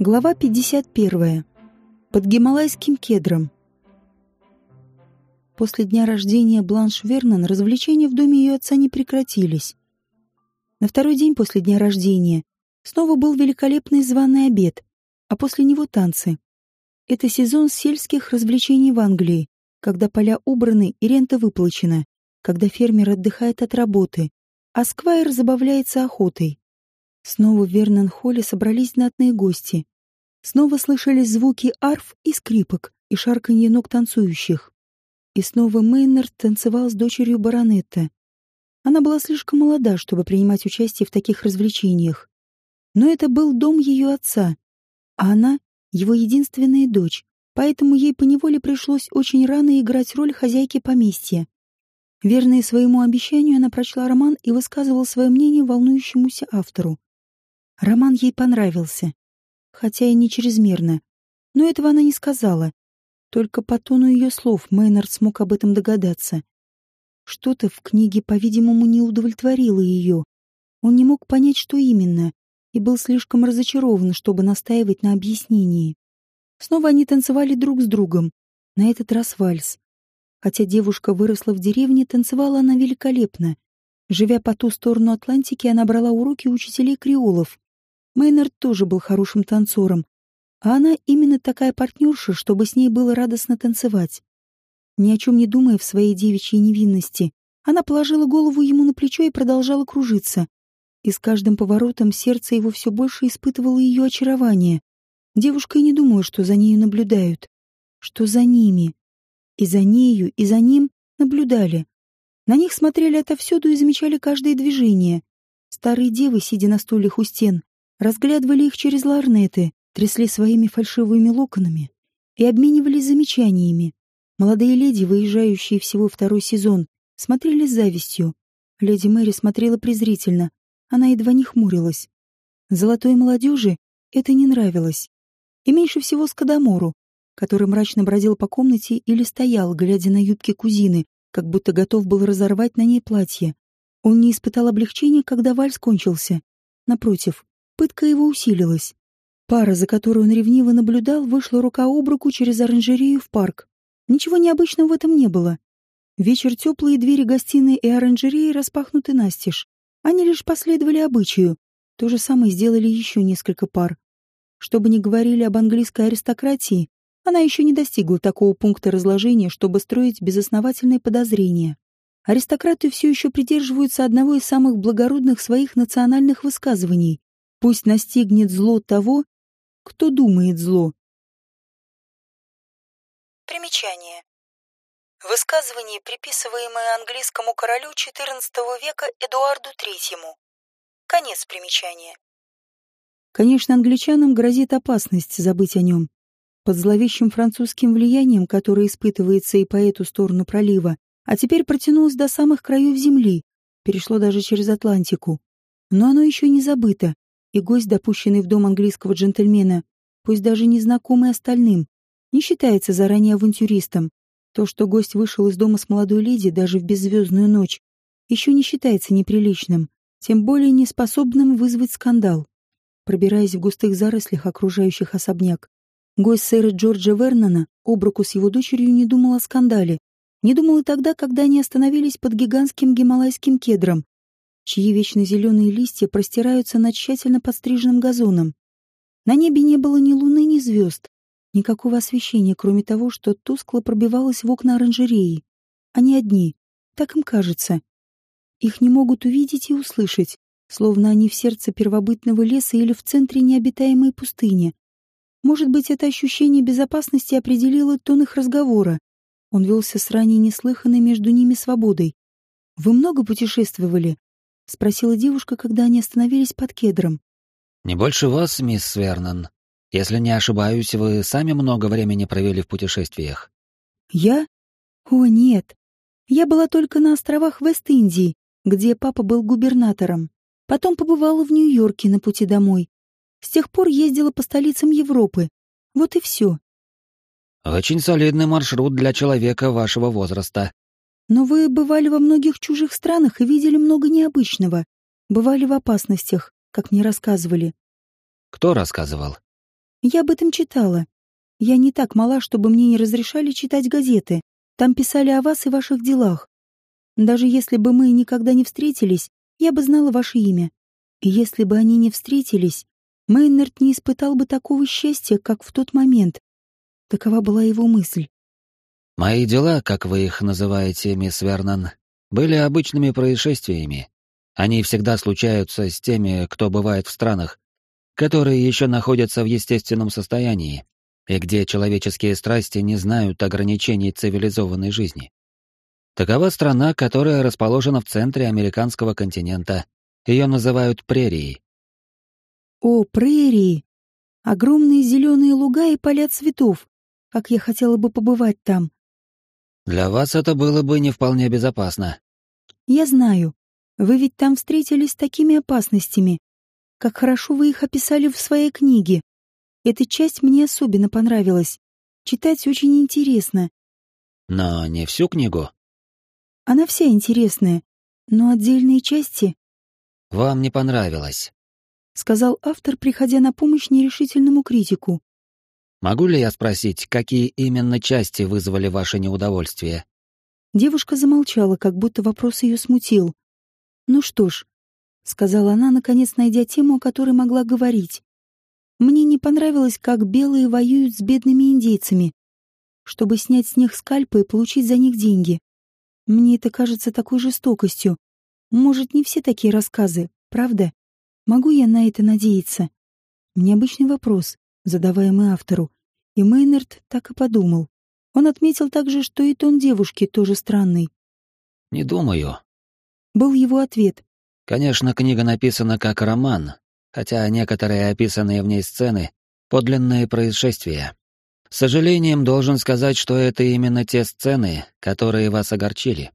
Глава 51. Под гималайским кедром. После дня рождения Бланш Вернон развлечения в доме ее отца не прекратились. На второй день после дня рождения снова был великолепный званый обед, а после него танцы. Это сезон сельских развлечений в Англии, когда поля убраны и рента выплачена, когда фермер отдыхает от работы, а сквайр забавляется охотой. Снова в Вернон-холле собрались знатные гости. Снова слышались звуки арф и скрипок и шарканье ног танцующих. И снова Мейнард танцевал с дочерью баронетта. Она была слишком молода, чтобы принимать участие в таких развлечениях. Но это был дом ее отца, а она — его единственная дочь, поэтому ей поневоле пришлось очень рано играть роль хозяйки поместья. Верная своему обещанию, она прочла роман и высказывала свое мнение волнующемуся автору. Роман ей понравился, хотя и не чрезмерно, но этого она не сказала. Только по тону ее слов Мейнард смог об этом догадаться. Что-то в книге, по-видимому, не удовлетворило ее. Он не мог понять, что именно, и был слишком разочарован, чтобы настаивать на объяснении. Снова они танцевали друг с другом, на этот раз вальс. Хотя девушка выросла в деревне, танцевала она великолепно. Живя по ту сторону Атлантики, она брала уроки учителей креолов. Мейнард тоже был хорошим танцором, а она именно такая партнерша, чтобы с ней было радостно танцевать. Ни о чем не думая в своей девичьей невинности, она положила голову ему на плечо и продолжала кружиться. И с каждым поворотом сердце его все больше испытывало ее очарование. Девушка и не думала, что за нею наблюдают. Что за ними. И за нею, и за ним наблюдали. На них смотрели отовсюду и замечали каждое движение. Старые девы, сидя на стульях у стен, разглядывали их через ларнеты, трясли своими фальшивыми локонами и обменивались замечаниями. Молодые леди, выезжающие всего второй сезон, смотрели с завистью. Леди Мэри смотрела презрительно, она едва не хмурилась. Золотой молодежи это не нравилось и меньше всего Скадамору, который мрачно бродил по комнате или стоял, глядя на юбки кузины, как будто готов был разорвать на ней платье. Он не испытал облегчения, когда вальс кончился. Напротив, пытка его усилилась. Пара, за которой он ревниво наблюдал, вышла рука об руку через оранжерею в парк. Ничего необычного в этом не было. Вечер теплые двери гостиной и оранжереи распахнуты настежь. Они лишь последовали обычаю. То же самое сделали еще несколько пар. Что бы ни говорили об английской аристократии, она еще не достигла такого пункта разложения, чтобы строить безосновательные подозрения. Аристократы все еще придерживаются одного из самых благородных своих национальных высказываний. Пусть настигнет зло того, кто думает зло. Примечание. Высказывание, приписываемое английскому королю XIV века Эдуарду III. Конец примечания. Конечно, англичанам грозит опасность забыть о нем. Под зловещим французским влиянием, которое испытывается и по эту сторону пролива, а теперь протянулось до самых краев земли, перешло даже через Атлантику. Но оно еще не забыто, и гость, допущенный в дом английского джентльмена, пусть даже незнакомый остальным, не считается заранее авантюристом. То, что гость вышел из дома с молодой леди даже в беззвездную ночь, еще не считается неприличным, тем более неспособным вызвать скандал пробираясь в густых зарослях, окружающих особняк. Гость сэра Джорджа Вернона об руку с его дочерью не думал о скандале. Не думал и тогда, когда они остановились под гигантским гималайским кедром, чьи вечно зеленые листья простираются над тщательно подстриженным газоном. На небе не было ни луны, ни звезд, никакого освещения, кроме того, что тускло пробивалось в окна оранжереи. Они одни, так им кажется. Их не могут увидеть и услышать, словно они в сердце первобытного леса или в центре необитаемой пустыни. Может быть, это ощущение безопасности определило тон их разговора. Он велся с ранее неслыханной между ними свободой. «Вы много путешествовали?» — спросила девушка, когда они остановились под кедром. «Не больше вас, мисс Вернон. Если не ошибаюсь, вы сами много времени провели в путешествиях». «Я? О, нет. Я была только на островах Вест-Индии, где папа был губернатором. Потом побывала в Нью-Йорке на пути домой. С тех пор ездила по столицам Европы. Вот и все. Очень солидный маршрут для человека вашего возраста. Но вы бывали во многих чужих странах и видели много необычного. Бывали в опасностях, как мне рассказывали. Кто рассказывал? Я об этом читала. Я не так мала, чтобы мне не разрешали читать газеты. Там писали о вас и ваших делах. Даже если бы мы никогда не встретились, я бы знала ваше имя. И если бы они не встретились, Мейнард не испытал бы такого счастья, как в тот момент. Такова была его мысль. «Мои дела, как вы их называете, мисс Вернон, были обычными происшествиями. Они всегда случаются с теми, кто бывает в странах, которые еще находятся в естественном состоянии, и где человеческие страсти не знают ограничений цивилизованной жизни. Такова страна, которая расположена в центре американского континента. Ее называют прерией. О, прерии! Огромные зеленые луга и поля цветов. Как я хотела бы побывать там. Для вас это было бы не вполне безопасно. Я знаю. Вы ведь там встретились с такими опасностями. Как хорошо вы их описали в своей книге. Эта часть мне особенно понравилась. Читать очень интересно. Но не всю книгу. Она вся интересная, но отдельные части... Вам не понравилось. Сказал автор, приходя на помощь нерешительному критику. Могу ли я спросить, какие именно части вызвали ваше неудовольствие? Девушка замолчала, как будто вопрос ее смутил. «Ну что ж», — сказала она, наконец найдя тему, о которой могла говорить. «Мне не понравилось, как белые воюют с бедными индейцами, чтобы снять с них скальпы и получить за них деньги. Мне это кажется такой жестокостью. Может, не все такие рассказы, правда? Могу я на это надеяться?» Необычный вопрос задаваемый автору, и Мейнард так и подумал. Он отметил также, что и тон девушки тоже странный. «Не думаю». Был его ответ. «Конечно, книга написана как роман, хотя некоторые описанные в ней сцены — подлинные происшествия. С сожалением должен сказать, что это именно те сцены, которые вас огорчили.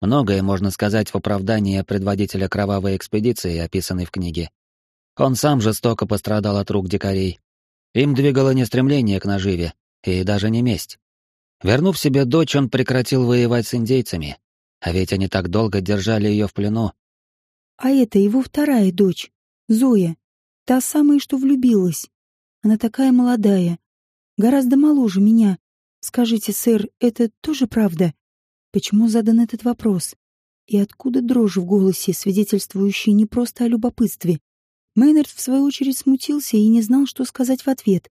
Многое можно сказать в оправдании предводителя кровавой экспедиции, описанной в книге. Он сам жестоко пострадал от рук дикарей, им двигало не стремление к наживе, и даже не месть. Вернув себе дочь, он прекратил воевать с индейцами, а ведь они так долго держали ее в плену. А это его вторая дочь, Зоя, та самая, что влюбилась. Она такая молодая, гораздо моложе меня. Скажите, сэр, это тоже правда? Почему задан этот вопрос? И откуда дрожь в голосе, свидетельствующая не просто о любопытстве, Мейнард, в свою очередь, смутился и не знал, что сказать в ответ.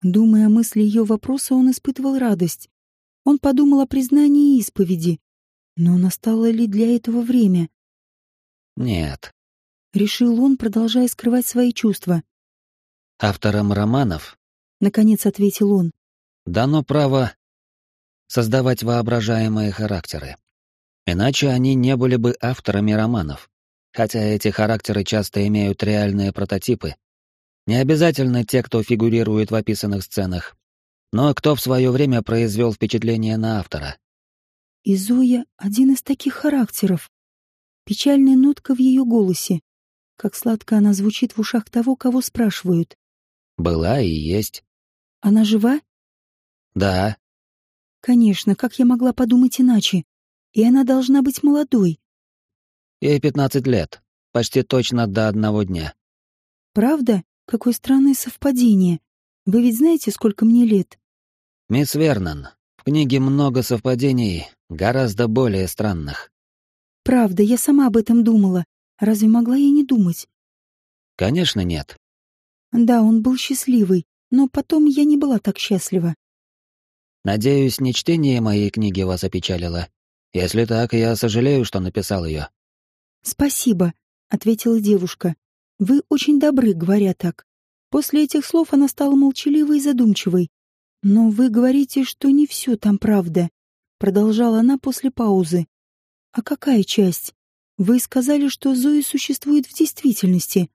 Думая о мысли ее вопроса, он испытывал радость. Он подумал о признании и исповеди. Но настало ли для этого время? Нет. Решил он, продолжая скрывать свои чувства. Авторам романов, наконец ответил он, дано право создавать воображаемые характеры. Иначе они не были бы авторами романов хотя эти характеры часто имеют реальные прототипы. Не обязательно те, кто фигурирует в описанных сценах, но кто в свое время произвел впечатление на автора. И Зоя — один из таких характеров. Печальная нотка в ее голосе. Как сладко она звучит в ушах того, кого спрашивают. Была и есть. Она жива? Да. Конечно, как я могла подумать иначе? И она должна быть молодой. Ей пятнадцать лет. Почти точно до одного дня. Правда? Какое странное совпадение. Вы ведь знаете, сколько мне лет? Мисс Вернон, в книге много совпадений, гораздо более странных. Правда, я сама об этом думала. Разве могла я не думать? Конечно, нет. Да, он был счастливый, но потом я не была так счастлива. Надеюсь, не чтение моей книги вас опечалило. Если так, я сожалею, что написал ее. «Спасибо», — ответила девушка. «Вы очень добры, говоря так». После этих слов она стала молчаливой и задумчивой. «Но вы говорите, что не все там правда», — продолжала она после паузы. «А какая часть? Вы сказали, что Зои существует в действительности».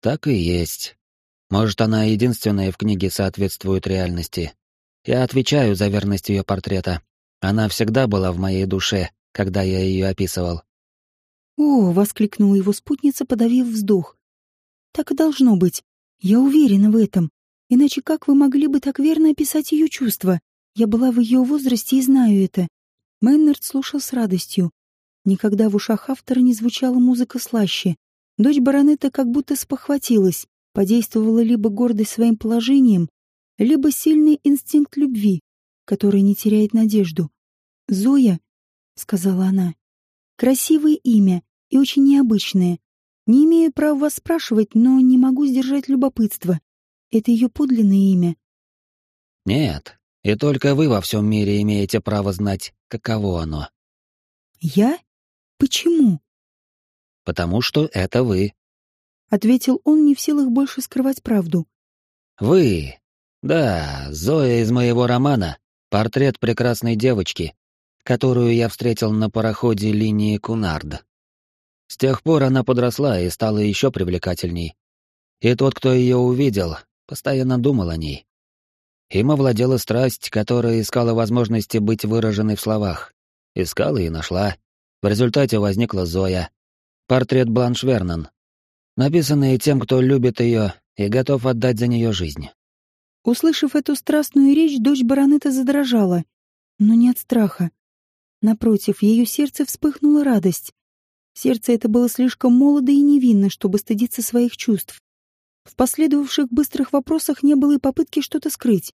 «Так и есть. Может, она единственная в книге соответствует реальности. Я отвечаю за верность ее портрета. Она всегда была в моей душе, когда я ее описывал. «О!» — воскликнула его спутница, подавив вздох. «Так и должно быть. Я уверена в этом. Иначе как вы могли бы так верно описать ее чувства? Я была в ее возрасте и знаю это». Мэннерд слушал с радостью. Никогда в ушах автора не звучала музыка слаще. Дочь баронета как будто спохватилась, Подействовала либо гордость своим положением, либо сильный инстинкт любви, который не теряет надежду. «Зоя», — сказала она, — «красивое имя и очень необычное. Не имею права вас спрашивать, но не могу сдержать любопытство. Это ее подлинное имя?» «Нет, и только вы во всем мире имеете право знать, каково оно». «Я? Почему?» «Потому что это вы», — ответил он, не в силах больше скрывать правду. «Вы. Да, Зоя из моего романа. Портрет прекрасной девочки, которую я встретил на пароходе линии Кунард. С тех пор она подросла и стала еще привлекательней. И тот, кто ее увидел, постоянно думал о ней. Им овладела страсть, которая искала возможности быть выраженной в словах. Искала и нашла. В результате возникла Зоя. Портрет Бланш Вернон. Написанный тем, кто любит ее и готов отдать за нее жизнь. Услышав эту страстную речь, дочь баронета задрожала, но не от страха. Напротив, ее сердце вспыхнула радость. Сердце это было слишком молодо и невинно, чтобы стыдиться своих чувств. В последовавших быстрых вопросах не было и попытки что-то скрыть.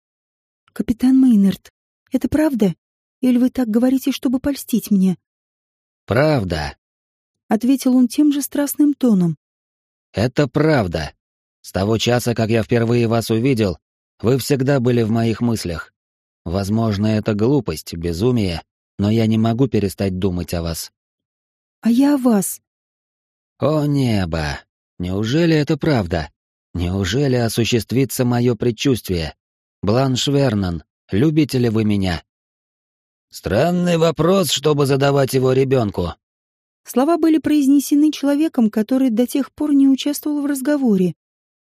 «Капитан Мейнард, это правда? Или вы так говорите, чтобы польстить мне?» «Правда», — ответил он тем же страстным тоном. «Это правда. С того часа, как я впервые вас увидел, вы всегда были в моих мыслях. Возможно, это глупость, безумие, но я не могу перестать думать о вас. А я о вас. О небо! Неужели это правда? Неужели осуществится мое предчувствие? Бланш Вернон, любите ли вы меня? Странный вопрос, чтобы задавать его ребенку. Слова были произнесены человеком, который до тех пор не участвовал в разговоре.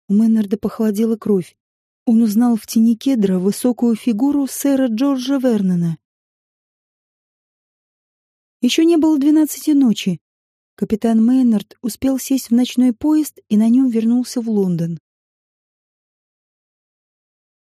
У Мэннерда похолодела кровь. Он узнал в тени кедра высокую фигуру сэра Джорджа Вернона. Еще не было двенадцати ночи. Капитан Мейнард успел сесть в ночной поезд и на нем вернулся в Лондон.